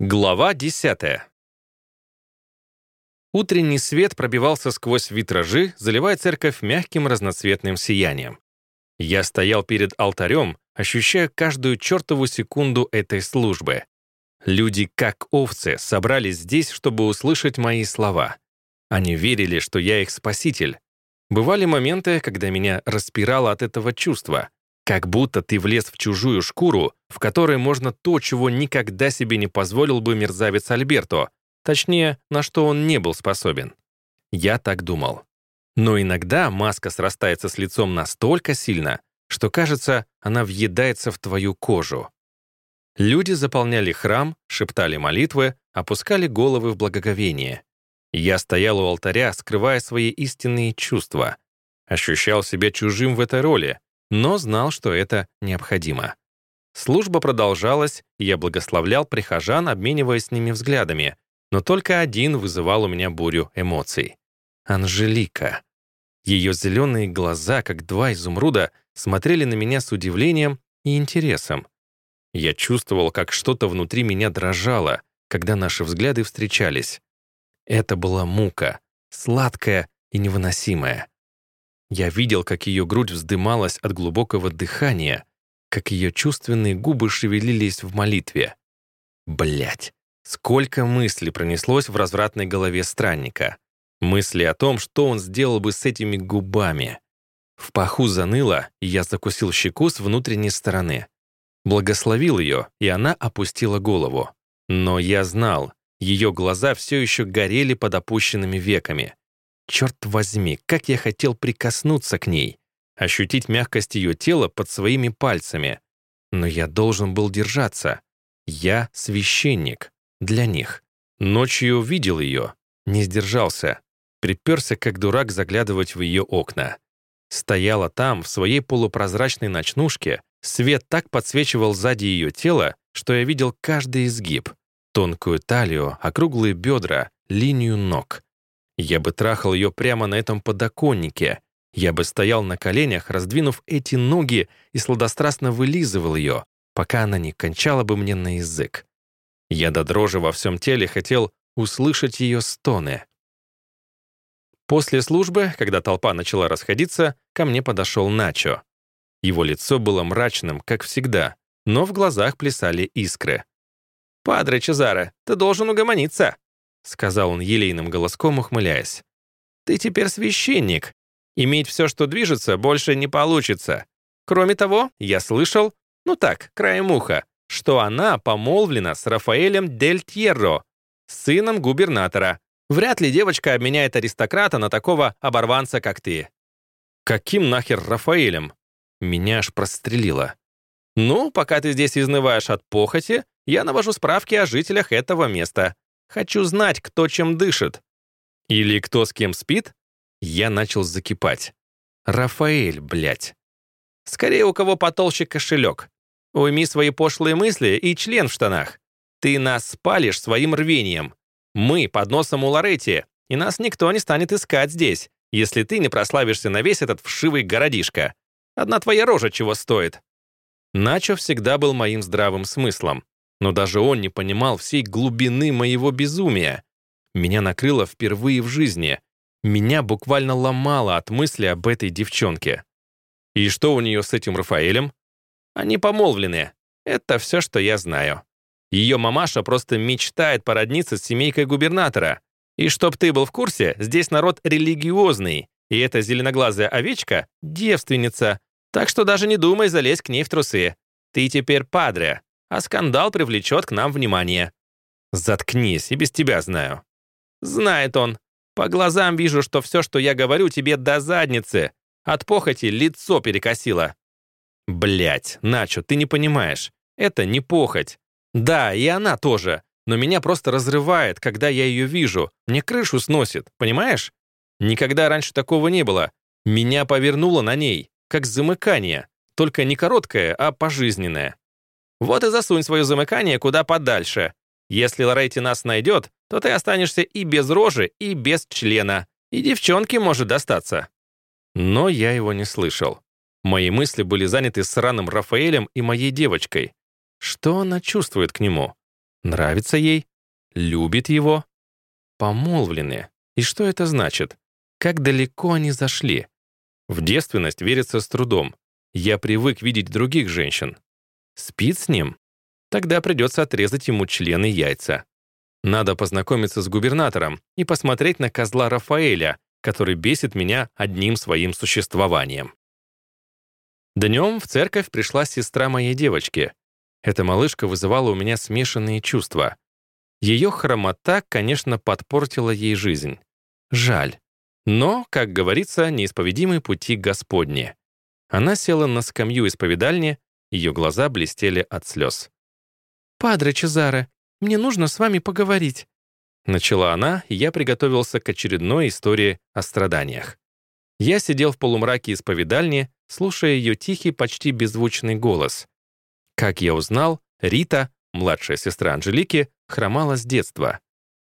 Глава 10. Утренний свет пробивался сквозь витражи, заливая церковь мягким разноцветным сиянием. Я стоял перед алтарем, ощущая каждую чертову секунду этой службы. Люди, как овцы, собрались здесь, чтобы услышать мои слова. Они верили, что я их спаситель. Бывали моменты, когда меня распирало от этого чувства. Как будто ты влез в чужую шкуру, в которой можно то, чего никогда себе не позволил бы мерзавец Альберто, точнее, на что он не был способен. Я так думал. Но иногда маска срастается с лицом настолько сильно, что, кажется, она въедается в твою кожу. Люди заполняли храм, шептали молитвы, опускали головы в благоговение. Я стоял у алтаря, скрывая свои истинные чувства. Ощущал себя чужим в этой роли, но знал, что это необходимо. Служба продолжалась, и я благословлял прихожан, обмениваясь с ними взглядами, но только один вызывал у меня бурю эмоций. Анжелика. Ее зеленые глаза, как два изумруда, смотрели на меня с удивлением и интересом. Я чувствовал, как что-то внутри меня дрожало, когда наши взгляды встречались. Это была мука, сладкая и невыносимая. Я видел, как ее грудь вздымалась от глубокого дыхания, как ее чувственные губы шевелились в молитве. Блять, сколько мыслей пронеслось в развратной голове странника. Мысли о том, что он сделал бы с этими губами. В паху заныло, и я закусил щеку с внутренней стороны. Благословил ее, и она опустила голову. Но я знал, ее глаза все еще горели под опущенными веками. Черт возьми, как я хотел прикоснуться к ней, ощутить мягкость ее тела под своими пальцами. Но я должен был держаться. Я священник. Для них. Ночью видел ее. Не сдержался. Приперся, как дурак, заглядывать в ее окна. Стояла там, в своей полупрозрачной ночнушке. Свет так подсвечивал сзади ее тело, что я видел каждый изгиб. Тонкую талию, округлые бедра, линию ног — я бы трахал ее прямо на этом подоконнике. Я бы стоял на коленях, раздвинув эти ноги и сладострастно вылизывал ее, пока она не кончала бы мне на язык. Я до дрожи во всем теле хотел услышать ее стоны. После службы, когда толпа начала расходиться, ко мне подошел Начо. Его лицо было мрачным, как всегда, но в глазах плясали искры. «Падре Чезаре, ты должен угомониться!» — сказал он елейным голоском, ухмыляясь. «Ты теперь священник. Иметь все, что движется, больше не получится. Кроме того, я слышал, ну так, краем уха, что она помолвлена с Рафаэлем Дель Тьерро, сыном губернатора. Вряд ли девочка обменяет аристократа на такого оборванца, как ты». «Каким нахер Рафаэлем?» Меня аж прострелило. «Ну, пока ты здесь изнываешь от похоти, я навожу справки о жителях этого места. Хочу знать, кто чем дышит. Или кто с кем спит? Я начал закипать. Рафаэль, блядь. Скорее, у кого потолще кошелек. Уйми свои пошлые мысли и член в штанах. Ты нас спалишь своим рвением. Мы под носом у Лоретти, и нас никто не станет искать здесь, если ты не прославишься на весь этот вшивый городишко. Одна твоя рожа чего стоит. Начо всегда был моим здравым смыслом. Но даже он не понимал всей глубины моего безумия. Меня накрыло впервые в жизни. Меня буквально ломало от мысли об этой девчонке. И что у нее с этим Рафаэлем? Они помолвлены. Это все, что я знаю. Ее мамаша просто мечтает породниться с семейкой губернатора. И чтоб ты был в курсе, здесь народ религиозный, и эта зеленоглазая овечка — девственница. Так что даже не думай залезть к ней в трусы. Ты теперь падре, а скандал привлечет к нам внимание. Заткнись, и без тебя знаю. Знает он. По глазам вижу, что все, что я говорю, тебе до задницы. От похоти лицо перекосило. Блять, Начо, ты не понимаешь. Это не похоть. Да, и она тоже. Но меня просто разрывает, когда я ее вижу. Мне крышу сносит, понимаешь? Никогда раньше такого не было. Меня повернуло на ней, как замыкание. Только не короткое, а пожизненное. Вот и засунь свое замыкание куда подальше. Если Лорейти нас найдет, то ты останешься и без рожи, и без члена. И девчонке может достаться». Но я его не слышал. Мои мысли были заняты сраным Рафаэлем и моей девочкой. Что она чувствует к нему? Нравится ей? Любит его? Помолвлены. И что это значит? Как далеко они зашли? В девственность верится с трудом. Я привык видеть других женщин. Спит с ним? Тогда придется отрезать ему члены яйца. Надо познакомиться с губернатором и посмотреть на козла Рафаэля, который бесит меня одним своим существованием. Днем в церковь пришла сестра моей девочки. Эта малышка вызывала у меня смешанные чувства. Ее хромота, конечно, подпортила ей жизнь. Жаль. Но, как говорится, неисповедимы пути Господни. Она села на скамью исповедальни, ее глаза блестели от слез. «Падре Чезаре, мне нужно с вами поговорить», Начала она, и я приготовился к очередной истории о страданиях. Я сидел в полумраке исповедальни, слушая ее тихий, почти беззвучный голос. Как я узнал, Рита, младшая сестра Анжелики, хромала с детства.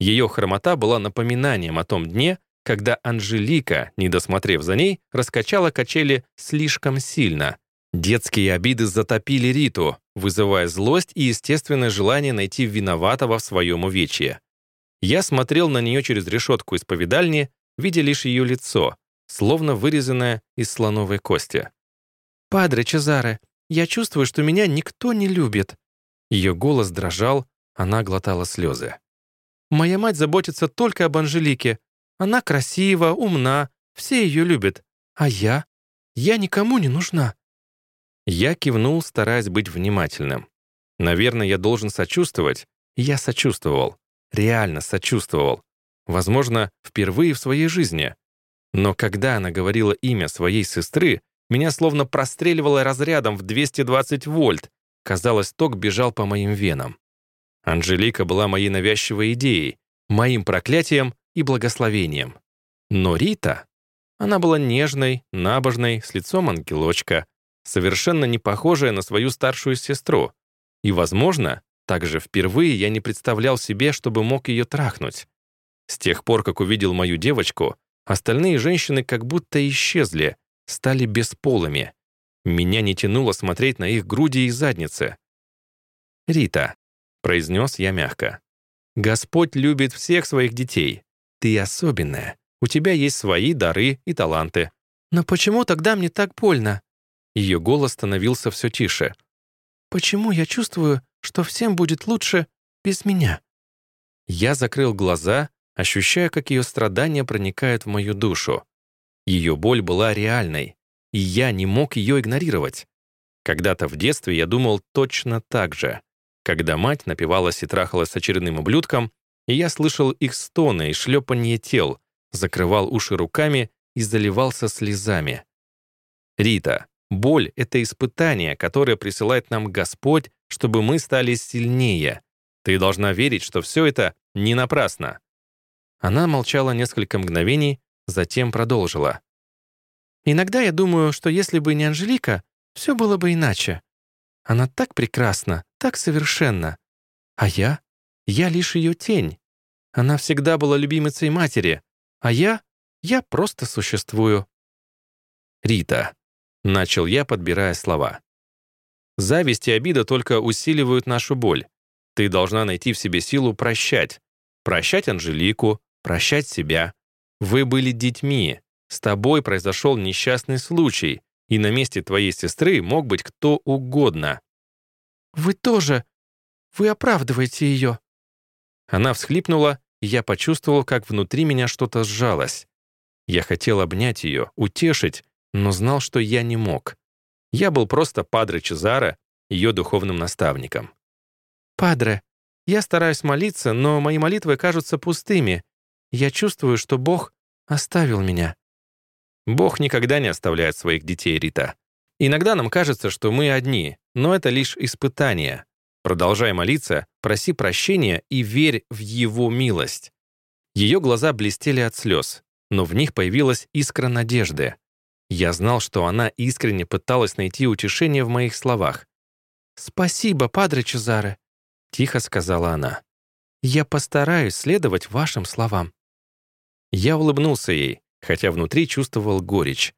Ее хромота была напоминанием о том дне, когда Анжелика, не досмотрев за ней, раскачала качели слишком сильно. Детские обиды затопили Риту, вызывая злость и естественное желание найти виноватого в своем увечье. Я смотрел на нее через решетку исповедальни, видя лишь ее лицо, словно вырезанное из слоновой кости. «Падре Чезаре, я чувствую, что меня никто не любит». Ее голос дрожал, она глотала слезы. «Моя мать заботится только об Анжелике. Она красива, умна, все ее любят. А я? Я никому не нужна». Я кивнул, стараясь быть внимательным. Наверное, я должен сочувствовать. Я сочувствовал реально сочувствовал. Возможно, впервые в своей жизни. Но когда она говорила имя своей сестры, меня словно простреливало разрядом в 220 вольт. Казалось, ток бежал по моим венам. Анжелика была моей навязчивой идеей, моим проклятием и благословением. Но Рита, она была нежной, набожной, с лицом ангелочка, совершенно не похожая на свою старшую сестру. И, возможно, также впервые я не представлял себе, чтобы мог ее трахнуть. С тех пор, как увидел мою девочку, остальные женщины как будто исчезли, стали бесполыми. Меня не тянуло смотреть на их груди и задницы. «Рита», — произнес я мягко, — «Господь любит всех своих детей. Ты особенная. У тебя есть свои дары и таланты». «Но почему тогда мне так больно?» Ее голос становился все тише. «Почему я чувствую, что всем будет лучше без меня. Я закрыл глаза, ощущая, как ее страдания проникают в мою душу. Ее боль была реальной, и я не мог ее игнорировать. Когда-то в детстве я думал точно так же. Когда мать напивалась и трахалась с очередным ублюдком, и я слышал их стоны и шлепанье тел, закрывал уши руками и заливался слезами. Рита, боль — это испытание, которое присылает нам Господь чтобы мы стали сильнее. Ты должна верить, что все это не напрасно». Она молчала несколько мгновений, затем продолжила. «Иногда я думаю, что если бы не Анжелика, все было бы иначе. Она так прекрасна, так совершенна. А я? Я лишь ее тень. Она всегда была любимицей матери, а я? Я просто существую». «Рита», — начал я, подбирая слова. Зависть и обида только усиливают нашу боль. Ты должна найти в себе силу прощать. Прощать Анжелику, прощать себя. Вы были детьми. С тобой произошел несчастный случай, и на месте твоей сестры мог быть кто угодно. «Вы тоже... Вы оправдываете ее». Она всхлипнула, и я почувствовал, как внутри меня что-то сжалось. Я хотел обнять ее, утешить, но знал, что я не мог. Я был просто Падре Чезаро, ее духовным наставником. «Падре, я стараюсь молиться, но мои молитвы кажутся пустыми. Я чувствую, что Бог оставил меня». Бог никогда не оставляет своих детей, Рита. Иногда нам кажется, что мы одни, но это лишь испытание. Продолжай молиться, проси прощения и верь в Его милость. Ее глаза блестели от слез, но в них появилась искра надежды. Я знал, что она искренне пыталась найти утешение в моих словах. «Спасибо, падре Чезаре», — тихо сказала она. «Я постараюсь следовать вашим словам». Я улыбнулся ей, хотя внутри чувствовал горечь.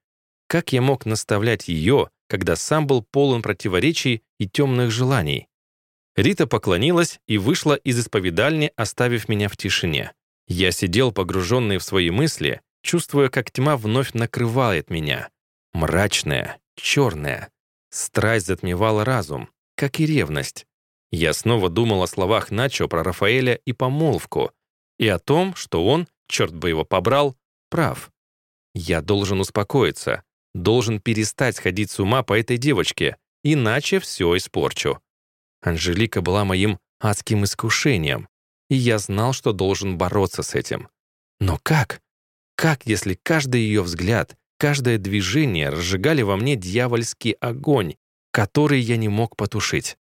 Как я мог наставлять ее, когда сам был полон противоречий и темных желаний? Рита поклонилась и вышла из исповедальни, оставив меня в тишине. Я сидел погруженный в свои мысли, чувствуя, как тьма вновь накрывает меня. Мрачная, черная. Страсть затмевала разум, как и ревность. Я снова думал о словах Начо про Рафаэля и помолвку, и о том, что он, черт бы его побрал, прав. Я должен успокоиться, должен перестать сходить с ума по этой девочке, иначе все испорчу. Анжелика была моим адским искушением, и я знал, что должен бороться с этим. Но как? Как, если каждый ее взгляд, каждое движение разжигали во мне дьявольский огонь, который я не мог потушить?